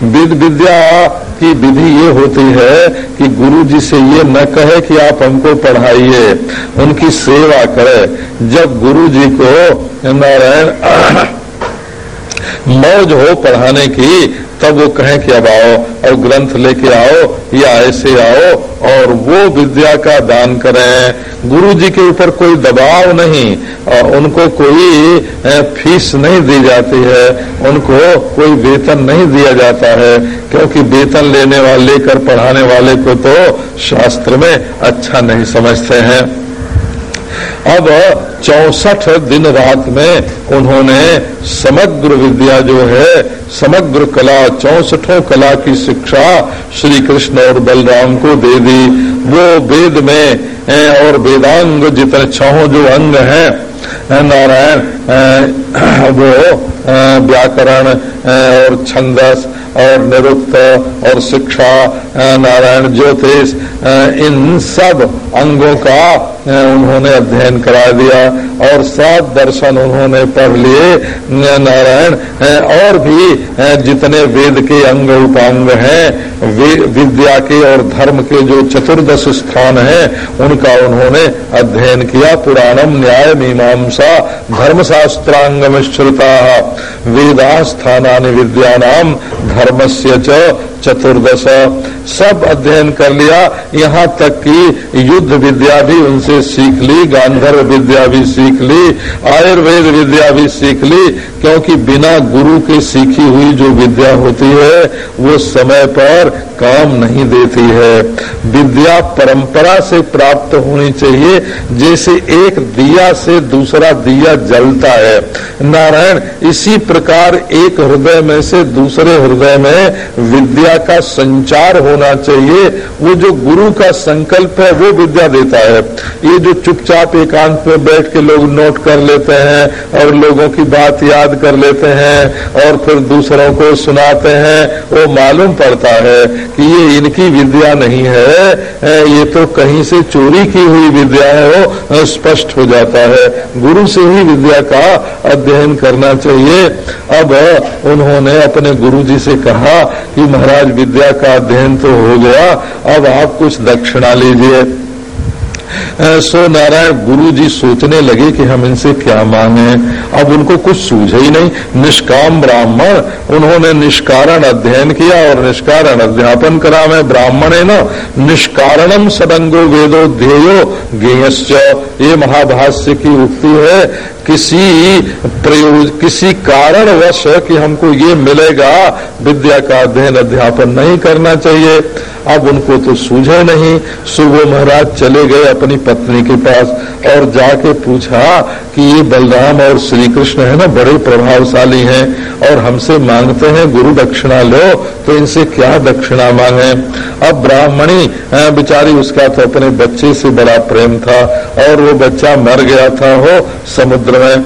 विद्या की विधि ये होती है कि गुरु जी से ये न कहे कि आप हमको पढ़ाइए, उनकी सेवा करें। जब गुरु जी को नारायण, मौज हो पढ़ाने की तब वो कहें कि अब आओ और ग्रंथ लेके आओ, या ऐसे आओ और वो विद्या का दान करें। गुरु जी के ऊपर कोई दबाव नहीं उनको कोई फ़ीस नहीं दी जाती है, उनको कोई वेतन नहीं दिया जाता है, क्योंकि वेतन लेने वाले लेकर पढ़ाने वाले को तो शास्त्र में अच्छा नहीं समझते हैं। अब चौसठ दिन रात में उन्होंने समग्र विद्या जो है, समग्र कला, चौसठों कला की शिक्षा श्री कृष्ण और बलराम को दे दी। वो वेद में और वेदांग जितने छहों जो अंग हैं नारायण वो व्याकरण और छंदस, और निरुक्त, और शिक्षा नारायण, ज्योतिष इन सब अंगों का उन्होंने अध्ययन करा दिया और सात दर्शन उन्होंने पढ़ लिए नारायण और भी जितने वेद के अंग उपांग हैं विद्या के और धर्म के जो चतुर्दश स्थान हैं, उनका उन्होंने अध्ययन किया, पुराणम न्याय मीमांसा धर्म धर्मशास्त्रांगम श्रुता वेदास्थाना विद्यानाम धर्मस्य च चतुर्दश, सब अध्ययन कर लिया। यहाँ तक कि युद्ध विद्या भी उनसे सीख ली, गांधर्व विद्या भी सीख ली, आयुर्वेद विद्या भी सीख ली, क्योंकि बिना गुरु के सीखी हुई जो विद्या होती है, वो समय पर काम नहीं देती है। विद्या परंपरा से प्राप्त होनी चाहिए। जैसे एक दिया से दूसरा दिया जलता है। नारायण, इसी प्रकार एक हृदय में से दूसरे हृदय में विद्या का संचार होना चाहिए। वो जो गुरु का संकल्प है, वो विद्या देता है। ये जो चुपचाप एकांत में बैठ के लोग नोट कर लेते हैं और लोगों की बात याद कर लेते हैं और फिर दूसरों को सुनाते हैं, वो मालूम पड़ता है कि ये इनकी विद्या नहीं है ये तो कहीं से चोरी की हुई विद्या है, वो स्पष्ट हो जाता है। गुरु से ही विद्या का अध्ययन करना चाहिए। अब उन्होंने अपने गुरु जी से कहा कि महाराज, विद्या का अध्ययन तो हो गया, अब आप कुछ दक्षिणा लीजिए। सो नारायण गुरु जी सोचने लगे कि हम इनसे क्या मांगे? अब उनको कुछ सूझे ही नहीं। निष्काम ब्राह्मण, उन्होंने निष्कारण अध्ययन किया और निष्कारण अध्यापन करा। मैं ब्राह्मण है ना, निष्कारणम सदंगो वेदो ध्येयो गेयश्च ये महाभाष्य की उक्ति है। किसी प्रयोग किसी कारणवश कि हमको ये मिलेगा, विद्या का अध्ययन अध्यापन नहीं करना चाहिए। अब उनको तो सूझे नहीं। सुबह महाराज चले गए अपनी पत्नी के पास और जाके पूछा कि ये बलराम और श्री कृष्ण है ना, बड़े प्रभावशाली हैं और हमसे मांगते हैं गुरु दक्षिणा लो तो इनसे क्या दक्षिणा मांगे? अब ब्राह्मणी बिचारी, उसका तो अपने बच्चे से बड़ा प्रेम था और वो बच्चा मर गया था, हो, समुद्र में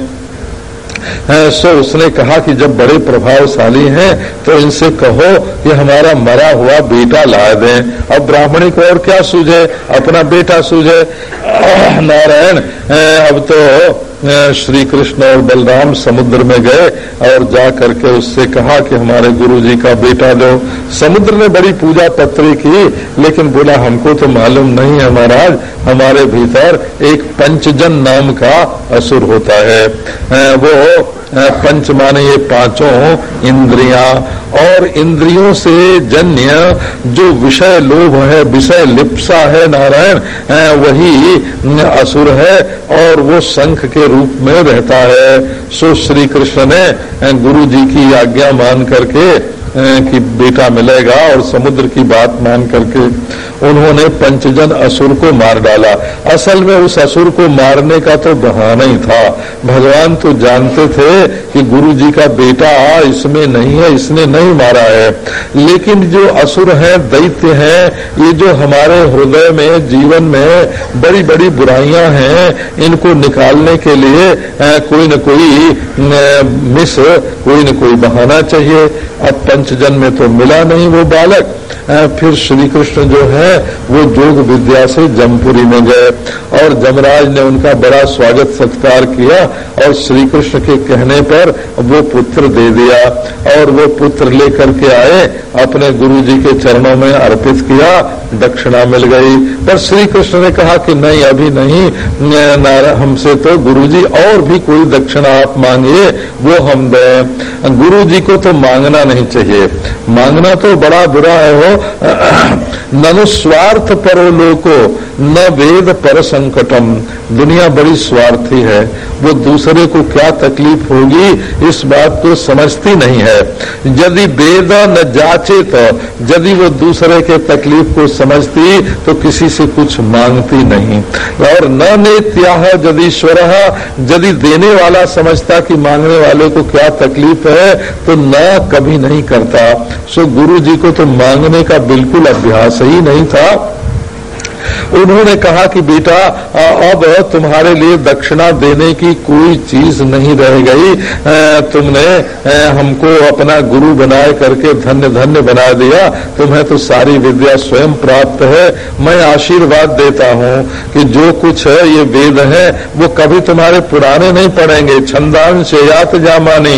सो उसने कहा कि जब बड़े प्रभावशाली हैं तो इनसे कहो कि हमारा मरा हुआ बेटा ला दें। अब ब्राह्मणी को और क्या सूझे? अपना बेटा सूझे। नारायण अब तो श्री कृष्ण और बलराम समुद्र में गए और जा करके उससे कहा कि हमारे गुरु जी का बेटा दो समुद्र ने बड़ी पूजा पत्री की, लेकिन बोला, हमको तो मालूम नहीं है महाराज, हमारे भीतर एक पंचजन नाम का असुर होता है। वो पंच माने ये पाँचों इंद्रिया और इंद्रियों से जन्य जो विषय लोभ है, विषय लिप्सा है नारायण वही असुर है और वो शंख के रूप में रहता है। सो श्री कृष्ण ने गुरु जी की आज्ञा मान करके कि बेटा मिलेगा और समुद्र की बात मान करके उन्होंने पंचजन असुर को मार डाला। असल में उस असुर को मारने का तो बहाना ही था। भगवान तो जानते थे कि गुरु जी का बेटा इसमें नहीं है, इसने नहीं मारा है। लेकिन जो असुर है, दैत्य है, ये जो हमारे हृदय में, जीवन में बड़ी बड़ी बुराइयाँ हैं, इनको निकालने के लिए कोई न कोई मिस, कोई न कोई बहाना चाहिए। अब पंचजन में तो मिला नहीं वो बालक। फिर श्री कृष्ण जो है, वो जोग विद्या से जमपुरी में गए और जमराज ने उनका बड़ा स्वागत सत्कार किया और श्री कृष्ण के कहने पर वो पुत्र दे दिया और वो पुत्र लेकर के आए, अपने गुरु जी के चरणों में अर्पित किया, दक्षिणा मिल गई। पर श्री कृष्ण ने कहा कि नहीं, अभी नहीं हमसे तो गुरु जी और भी कोई दक्षिणा आप मांगिए, वो हम दें। गुरु जी को तो मांगना नहीं चाहिए। मांगना तो बड़ा बुरा है वो ननु स्वार्थ परो लोको, न वेद पर संकटम। दुनिया बड़ी स्वार्थी है। वो दूसरे को क्या तकलीफ़ होगी, इस बात को समझती नहीं है। यदि वेद न जाचे तो यदि वो दूसरे के तकलीफ़ को समझती तो किसी से कुछ मांगती नहीं। और न नेत्या यदीश्वर यदि देने वाला समझता कि मांगने वाले को क्या तकलीफ़ है तो न कभी नहीं करता। सो गुरु जी को तो मांगने का बिल्कुल अभ्यास ही नहीं था। उन्होंने कहा कि बेटा अब तुम्हारे लिए दक्षिणा देने की कोई चीज़ नहीं रह गई। तुमने हमको अपना गुरु बनाए करके धन्य धन्य बना दिया। तुम्हें तो सारी विद्या स्वयं प्राप्त है। मैं आशीर्वाद देता हूँ कि जो कुछ है, ये वेद है, वो कभी तुम्हारे पुराने नहीं पढ़ेंगे। छंदांश यात जामानी।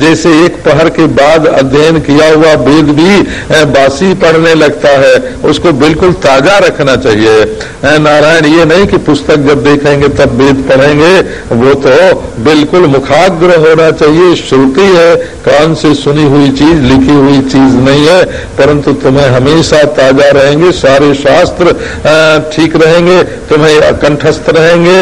जैसे एक पहर के बाद अध्ययन किया हुआ वेद भी बासी पढ़ने लगता है। उसको बिल्कुल ताज़ा रखना चाहिए। नारायण, ये नहीं कि पुस्तक जब देखेंगे, तब वेद पढ़ेंगे। वो तो बिल्कुल मुखाग्र होना चाहिए, श्रुति है कान से सुनी हुई चीज़, लिखी हुई चीज़ नहीं है, परंतु तुम्हें हमेशा ताज़ा रहेंगे, सारे शास्त्र ठीक रहेंगे, तुम्हें कंठस्थ रहेंगे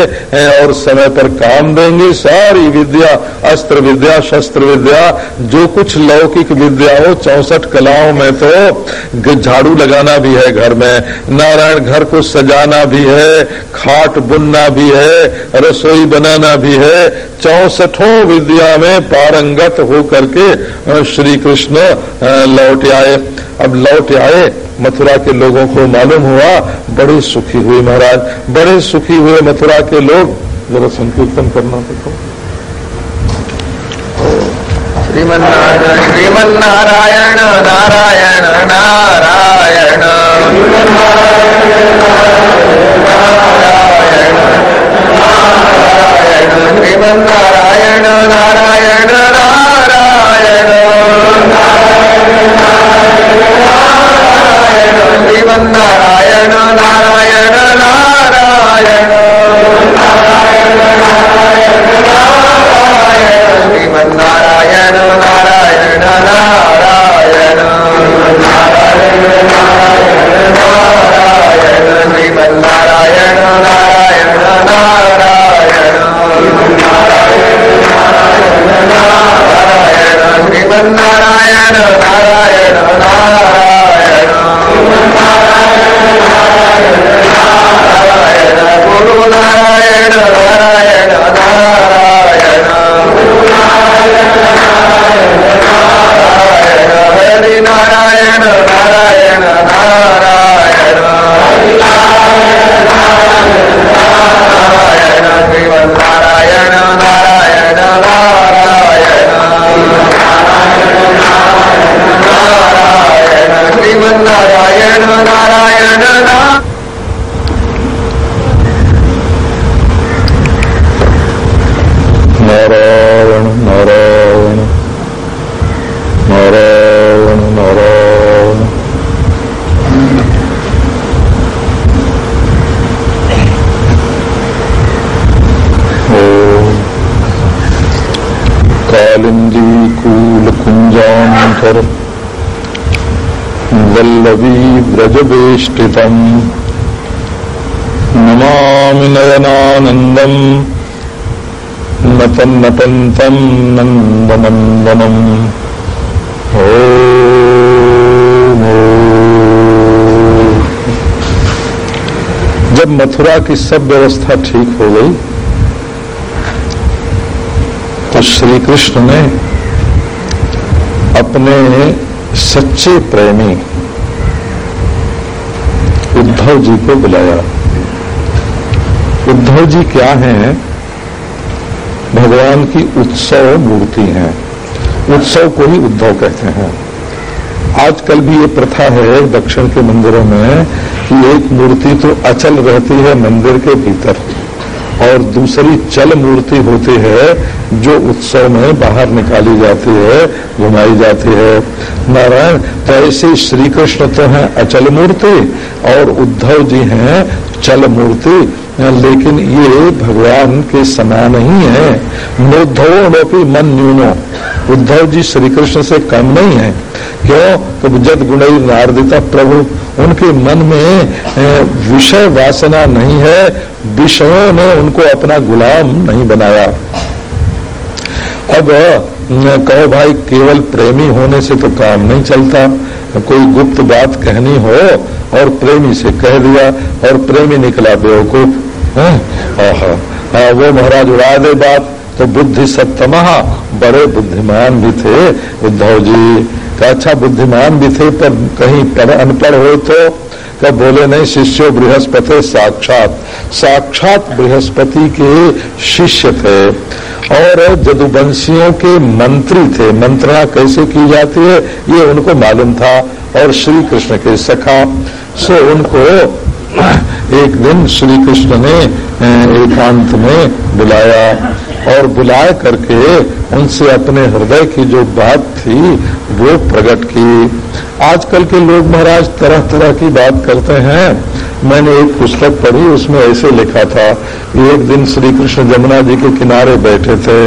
और समय पर काम देंगे, सारी विद्या, अस्त्र विद्या, शस्त्र विद्या, जो कुछ लौकिक विद्या हो, चौसठ कलाओं में तो झाड़ू लगाना भी है घर में, नारायण घर को सजाना भी है, खाट बुनना भी है, रसोई बनाना भी है, चौसठों विद्या में पारंगत हो करके श्री कृष्ण लौट आए। अब लौट आए मथुरा के लोगों को मालूम हुआ बड़े सुखी हुए महाराज। बड़े सुखी हुए मथुरा के लोग। जरा संकीर्तन करना देखो श्रीमन्नारायण श्रीमन्नारायण नारायण नारायण। श्रीमन्नारायण कालिंदी कूल कुंजांतर वल्लवी नमामि नयनानन्दम् नतन नतंतम नंदनंदनम जब मथुरा की सब व्यवस्था ठीक हो गई तो श्री कृष्ण ने अपने सच्चे प्रेमी उद्धव जी को बुलाया। उद्धव जी क्या हैं? भगवान की उत्सव मूर्ति है। उत्सव को ही उद्धव कहते हैं। आजकल भी ये प्रथा है दक्षिण के मंदिरों में कि एक मूर्ति तो अचल रहती है मंदिर के भीतर। और दूसरी चल मूर्ति होती है, जो उत्सव में बाहर निकाली जाती है, घुमाई जाती है। नारायण तो ऐसे श्री कृष्ण तो हैं अचल मूर्ति और उद्धव जी हैं चल मूर्ति, लेकिन ये भगवान के समान ही है। नोद्धवों मन न्यूनो। उद्धव जी श्री कृष्ण से कम नहीं है। क्यों? तो जद गुणई नारदिता प्रभु, उनके मन में विषय वासना नहीं है विषयों ने उनको अपना गुलाम नहीं बनाया। अब कहो भाई, केवल प्रेमी होने से तो काम नहीं चलता। कोई गुप्त बात कहनी हो और प्रेमी से कह दिया और प्रेमी निकला बेवकूफ़। वो महाराज उड़ा दे बात तो बुद्धि सप्तमहा, बड़े बुद्धिमान भी थे उद्धव जी। अच्छा बुद्धिमान भी थे, पर कहीं अनपढ़ हो तो कब बोले नहीं, शिष्यो बृहस्पति साक्षात। साक्षात बृहस्पति के शिष्य थे और जदुवंशियों के मंत्री थे। मंत्रणा कैसे की जाती है, ये उनको मालूम था और श्री कृष्ण के सखा। सो उनको एक दिन श्री कृष्ण ने एकांत में बुलाया। और बुला करके उनसे अपने हृदय की जो बात थी, वो प्रकट की। आजकल के लोग महाराज तरह तरह की बात करते हैं। मैंने एक पुस्तक पढ़ी, उसमें ऐसे लिखा था, एक दिन श्री कृष्ण जमुना जी के किनारे बैठे थे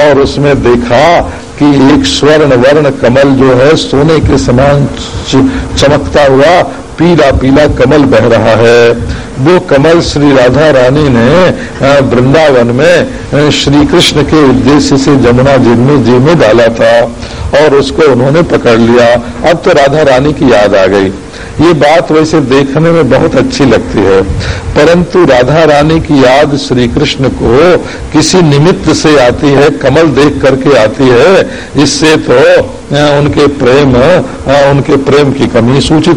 और उसमें देखा कि एक स्वर्ण वर्ण कमल जो है सोने के समान चमकता हुआ पीला पीला कमल बह रहा है। वो कमल श्री राधा रानी ने वृंदावन में श्री कृष्ण के उद्देश्य से जमुना जी में जी में डाला था और उसको उन्होंने पकड़ लिया। अब तो राधा रानी की याद आ गई। ये बात वैसे देखने में बहुत अच्छी लगती है। परंतु राधा रानी की याद श्री कृष्ण को किसी निमित्त से आती है, कमल देख करके आती है। इससे तो उनके प्रेम उनके प्रेम की कमी सूचित